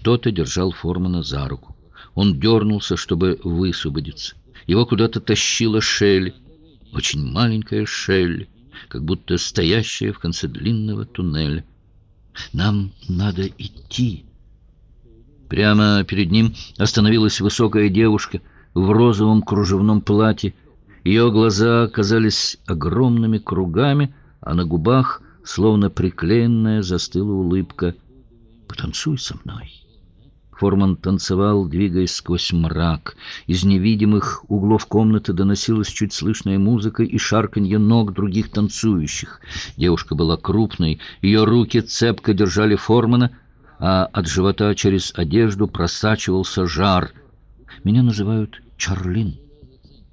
Кто-то держал Формана за руку. Он дернулся, чтобы высвободиться. Его куда-то тащила Шелли. Очень маленькая Шелли, как будто стоящая в конце длинного туннеля. «Нам надо идти». Прямо перед ним остановилась высокая девушка в розовом кружевном платье. Ее глаза казались огромными кругами, а на губах, словно приклеенная, застыла улыбка. «Потанцуй со мной». Форман танцевал, двигаясь сквозь мрак. Из невидимых углов комнаты доносилась чуть слышная музыка и шарканье ног других танцующих. Девушка была крупной, ее руки цепко держали Формана, а от живота через одежду просачивался жар. Меня называют Чарлин.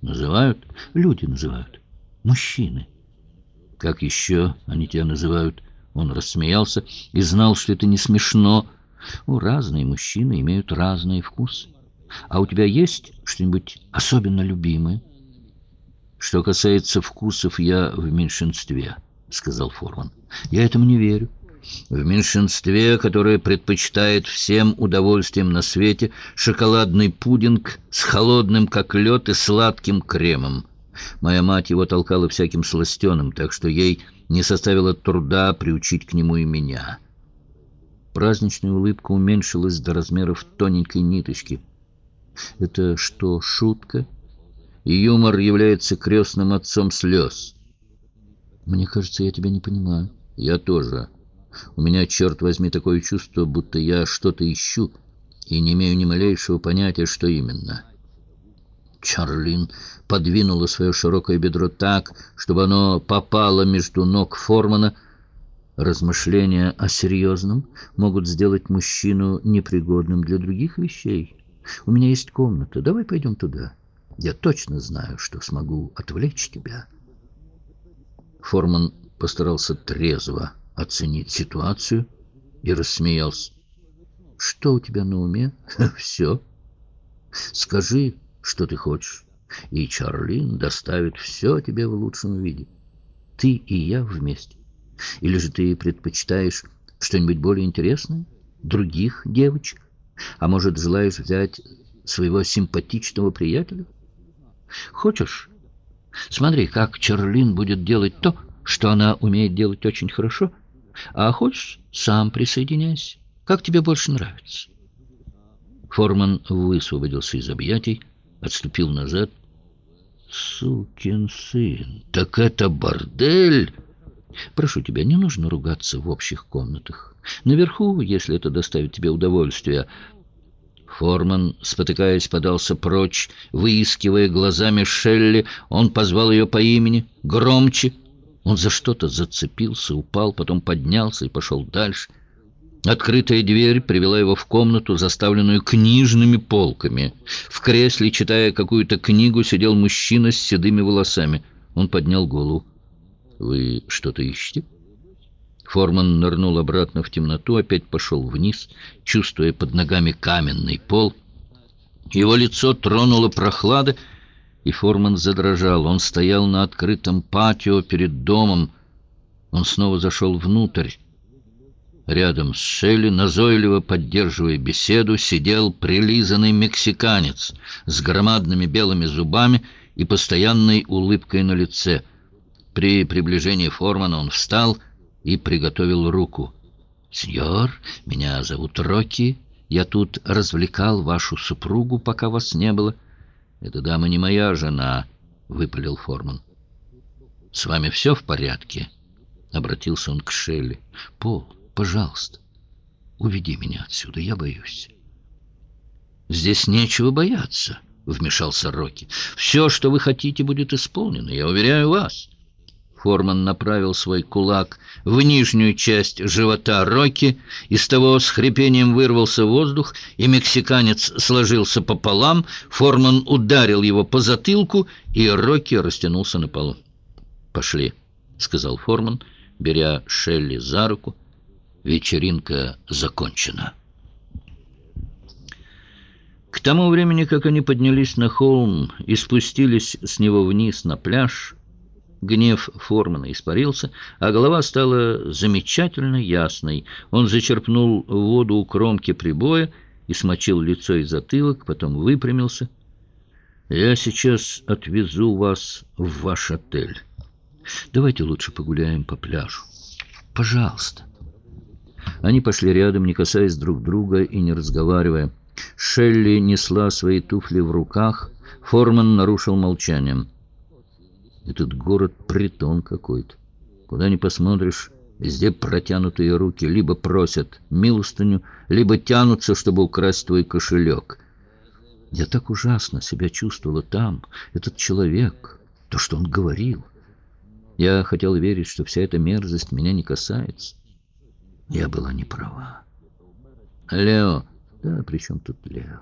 Называют? Люди называют. Мужчины. Как еще они тебя называют? Он рассмеялся и знал, что это не смешно, у разные мужчины имеют разные вкусы. А у тебя есть что-нибудь особенно любимое? Что касается вкусов, я в меньшинстве, сказал Форман. Я этому не верю. В меньшинстве, которое предпочитает всем удовольствием на свете шоколадный пудинг с холодным, как лед, и сладким кремом. Моя мать его толкала всяким сластеным, так что ей не составило труда приучить к нему и меня. Праздничная улыбка уменьшилась до размеров тоненькой ниточки. Это что, шутка? Юмор является крестным отцом слез. Мне кажется, я тебя не понимаю. Я тоже. У меня, черт возьми, такое чувство, будто я что-то ищу и не имею ни малейшего понятия, что именно. Чарлин подвинула свое широкое бедро так, чтобы оно попало между ног Формана, Размышления о серьезном могут сделать мужчину непригодным для других вещей. У меня есть комната, давай пойдем туда. Я точно знаю, что смогу отвлечь тебя. Форман постарался трезво оценить ситуацию и рассмеялся. Что у тебя на уме? Все. Скажи, что ты хочешь, и Чарлин доставит все тебе в лучшем виде. Ты и я вместе. Или же ты предпочитаешь что-нибудь более интересное? Других девочек? А может, желаешь взять своего симпатичного приятеля? Хочешь? Смотри, как Чарлин будет делать то, что она умеет делать очень хорошо. А хочешь, сам присоединяйся. Как тебе больше нравится? Форман высвободился из объятий, отступил назад. «Сукин сын! Так это бордель!» Прошу тебя, не нужно ругаться в общих комнатах. Наверху, если это доставит тебе удовольствие. Форман, спотыкаясь, подался прочь, выискивая глазами Шелли. Он позвал ее по имени, громче. Он за что-то зацепился, упал, потом поднялся и пошел дальше. Открытая дверь привела его в комнату, заставленную книжными полками. В кресле, читая какую-то книгу, сидел мужчина с седыми волосами. Он поднял голову. «Вы что-то ищете?» Форман нырнул обратно в темноту, опять пошел вниз, чувствуя под ногами каменный пол. Его лицо тронуло прохлада, и Форман задрожал. Он стоял на открытом патио перед домом. Он снова зашел внутрь. Рядом с Шелли, назойливо поддерживая беседу, сидел прилизанный мексиканец с громадными белыми зубами и постоянной улыбкой на лице — при приближении Формана он встал и приготовил руку. «Сеньор, меня зовут Рокки. Я тут развлекал вашу супругу, пока вас не было». «Эта дама не моя жена», — выпалил Форман. «С вами все в порядке?» — обратился он к Шелли. «Пол, пожалуйста, уведи меня отсюда, я боюсь». «Здесь нечего бояться», — вмешался Рокки. «Все, что вы хотите, будет исполнено, я уверяю вас». Форман направил свой кулак в нижнюю часть живота Рокки, из того с хрипением вырвался воздух, и мексиканец сложился пополам, Форман ударил его по затылку, и Рокки растянулся на полу. «Пошли», — сказал Форман, беря Шелли за руку. «Вечеринка закончена». К тому времени, как они поднялись на холм и спустились с него вниз на пляж, Гнев Формана испарился, а голова стала замечательно ясной. Он зачерпнул воду у кромки прибоя и смочил лицо и затылок, потом выпрямился. «Я сейчас отвезу вас в ваш отель. Давайте лучше погуляем по пляжу. Пожалуйста». Они пошли рядом, не касаясь друг друга и не разговаривая. Шелли несла свои туфли в руках. Форман нарушил молчанием. Этот город притон какой-то. Куда ни посмотришь, везде протянутые руки либо просят милостыню, либо тянутся, чтобы украсть твой кошелек. Я так ужасно себя чувствовала там, этот человек, то, что он говорил. Я хотел верить, что вся эта мерзость меня не касается. Я была не права. Лео, да при чем тут Лео?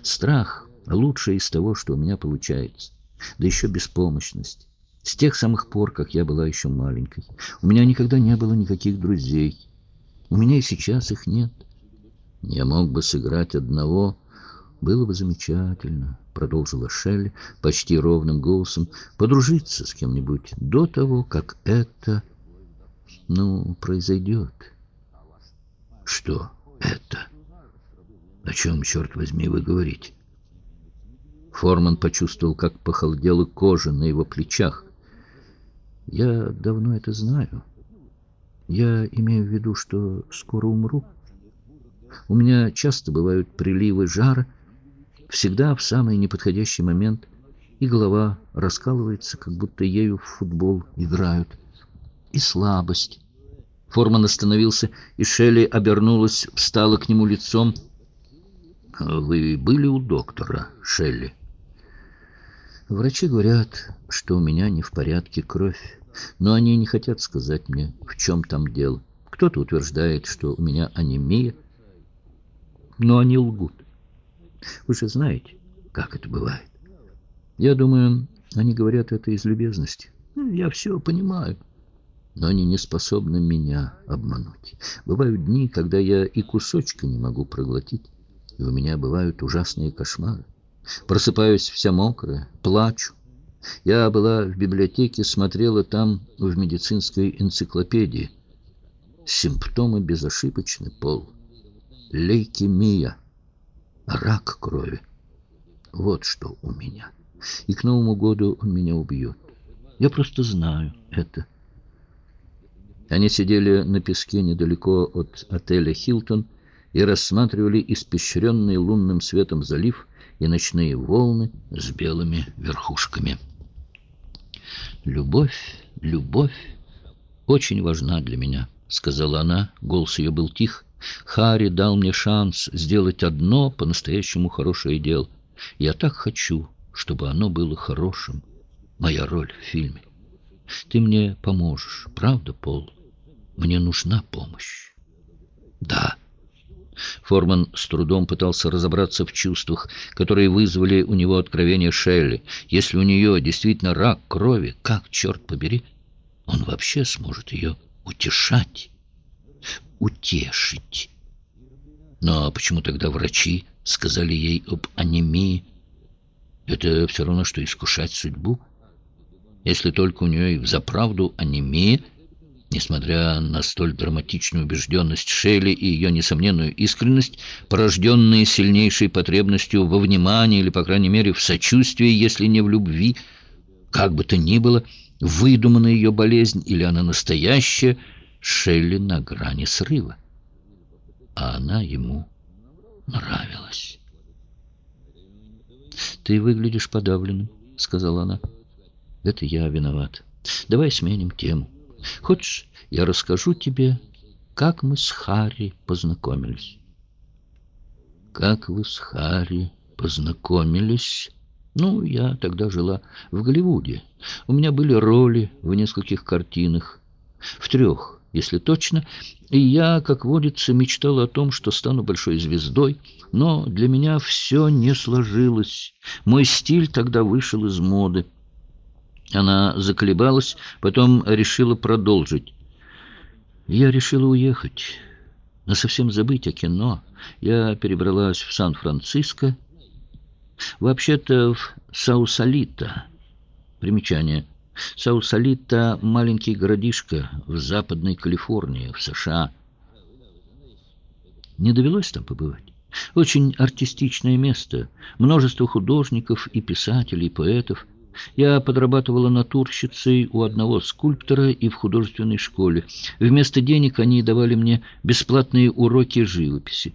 Страх — лучшее из того, что у меня получается да еще беспомощность. С тех самых пор, как я была еще маленькой. У меня никогда не было никаких друзей. У меня и сейчас их нет. Я мог бы сыграть одного. Было бы замечательно, продолжила Шелли почти ровным голосом, подружиться с кем-нибудь до того, как это, ну, произойдет. Что это? О чем, черт возьми, вы говорите? Форман почувствовал, как похолодела кожа на его плечах. «Я давно это знаю. Я имею в виду, что скоро умру. У меня часто бывают приливы жара, всегда в самый неподходящий момент, и голова раскалывается, как будто ею в футбол играют. И слабость». Форман остановился, и Шелли обернулась, встала к нему лицом. «Вы были у доктора, Шелли?» Врачи говорят, что у меня не в порядке кровь, но они не хотят сказать мне, в чем там дело. Кто-то утверждает, что у меня анемия, но они лгут. Вы же знаете, как это бывает. Я думаю, они говорят это из любезности. Ну, я все понимаю. Но они не способны меня обмануть. Бывают дни, когда я и кусочка не могу проглотить, и у меня бывают ужасные кошмары. Просыпаюсь вся мокрая, плачу. Я была в библиотеке, смотрела там в медицинской энциклопедии. Симптомы безошибочны, Пол. Лейкемия, рак крови. Вот что у меня. И к Новому году он меня убьет. Я просто знаю это. Они сидели на песке недалеко от отеля «Хилтон» и рассматривали испещренный лунным светом залив, и ночные волны с белыми верхушками. «Любовь, любовь очень важна для меня», — сказала она. Голос ее был тих. «Харри дал мне шанс сделать одно по-настоящему хорошее дело. Я так хочу, чтобы оно было хорошим. Моя роль в фильме. Ты мне поможешь, правда, Пол? Мне нужна помощь». «Да». Форман с трудом пытался разобраться в чувствах, которые вызвали у него откровение Шелли. Если у нее действительно рак крови, как, черт побери, он вообще сможет ее утешать, утешить? Но почему тогда врачи сказали ей об анемии? Это все равно, что искушать судьбу. Если только у нее и взаправду анемия, Несмотря на столь драматичную убежденность Шелли и ее несомненную искренность, порожденные сильнейшей потребностью во внимании или, по крайней мере, в сочувствии, если не в любви, как бы то ни было, выдуманная ее болезнь или она настоящая, Шелли на грани срыва. А она ему нравилась. «Ты выглядишь подавленным», — сказала она. «Это я виноват. Давай сменим тему». Хочешь, я расскажу тебе, как мы с Харри познакомились? Как вы с Харри познакомились? Ну, я тогда жила в Голливуде. У меня были роли в нескольких картинах. В трех, если точно. И я, как водится, мечтала о том, что стану большой звездой. Но для меня все не сложилось. Мой стиль тогда вышел из моды. Она заколебалась, потом решила продолжить. «Я решила уехать, но совсем забыть о кино. Я перебралась в Сан-Франциско, вообще-то в Саусалита. Примечание. Саусалита — маленький городишко в Западной Калифорнии, в США. Не довелось там побывать? Очень артистичное место, множество художников и писателей, и поэтов. Я подрабатывала натурщицей у одного скульптора и в художественной школе. Вместо денег они давали мне бесплатные уроки живописи.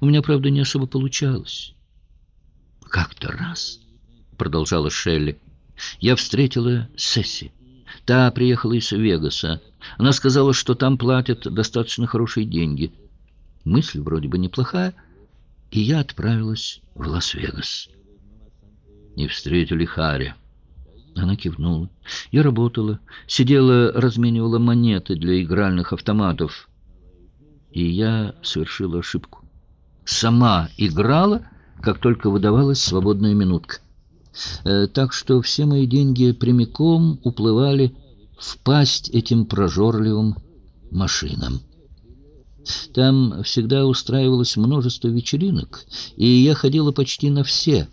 У меня, правда, не особо получалось. «Как-то раз», — продолжала Шелли, — «я встретила Сесси. Та приехала из Вегаса. Она сказала, что там платят достаточно хорошие деньги. Мысль вроде бы неплохая, и я отправилась в Лас-Вегас. Не встретили Харри. Она кивнула. Я работала, сидела, разменивала монеты для игральных автоматов. И я совершила ошибку. Сама играла, как только выдавалась свободная минутка. Э, так что все мои деньги прямиком уплывали в пасть этим прожорливым машинам. Там всегда устраивалось множество вечеринок, и я ходила почти на все.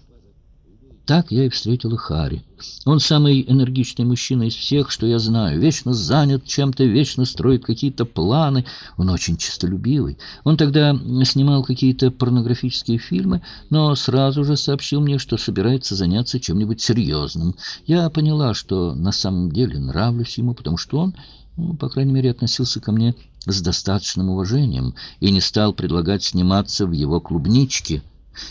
Так я и встретила Хари. Он самый энергичный мужчина из всех, что я знаю. Вечно занят чем-то, вечно строит какие-то планы. Он очень честолюбивый. Он тогда снимал какие-то порнографические фильмы, но сразу же сообщил мне, что собирается заняться чем-нибудь серьезным. Я поняла, что на самом деле нравлюсь ему, потому что он ну, по крайней мере, относился ко мне с достаточным уважением и не стал предлагать сниматься в его клубничке.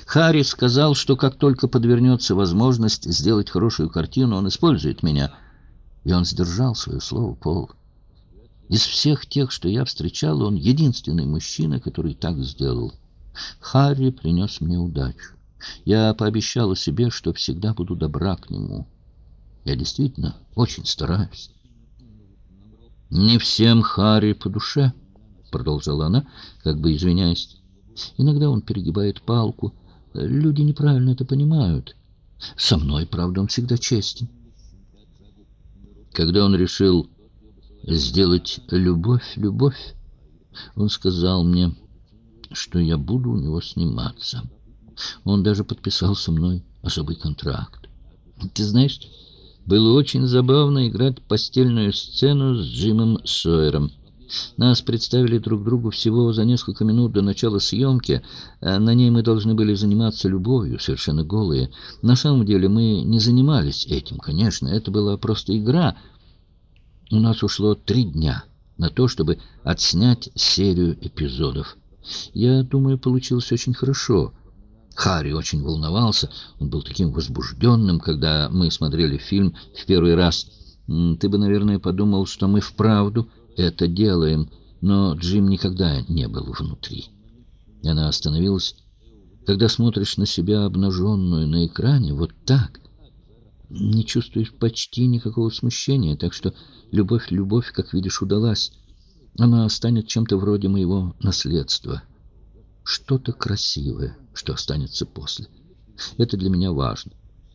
Харри сказал, что как только подвернется возможность сделать хорошую картину, он использует меня. И он сдержал свое слово, Пол. Из всех тех, что я встречал, он единственный мужчина, который так сделал. Харри принес мне удачу. Я пообещала себе, что всегда буду добра к нему. Я действительно очень стараюсь. «Не всем Харри по душе», — продолжала она, как бы извиняясь. «Иногда он перегибает палку. Люди неправильно это понимают. Со мной, правда, он всегда честен». Когда он решил сделать любовь, любовь, он сказал мне, что я буду у него сниматься. Он даже подписал со мной особый контракт. Ты знаешь... Было очень забавно играть постельную сцену с Джимом Сойером. Нас представили друг другу всего за несколько минут до начала съемки. А на ней мы должны были заниматься любовью, совершенно голые. На самом деле мы не занимались этим, конечно. Это была просто игра. У нас ушло три дня на то, чтобы отснять серию эпизодов. Я думаю, получилось очень хорошо. Харри очень волновался. Он был таким возбужденным, когда мы смотрели фильм в первый раз. Ты бы, наверное, подумал, что мы вправду это делаем, но Джим никогда не был внутри. Она остановилась. Когда смотришь на себя обнаженную на экране, вот так, не чувствуешь почти никакого смущения, так что любовь, любовь, как видишь, удалась. Она станет чем-то вроде моего наследства» что-то красивое, что останется после. Это для меня важно.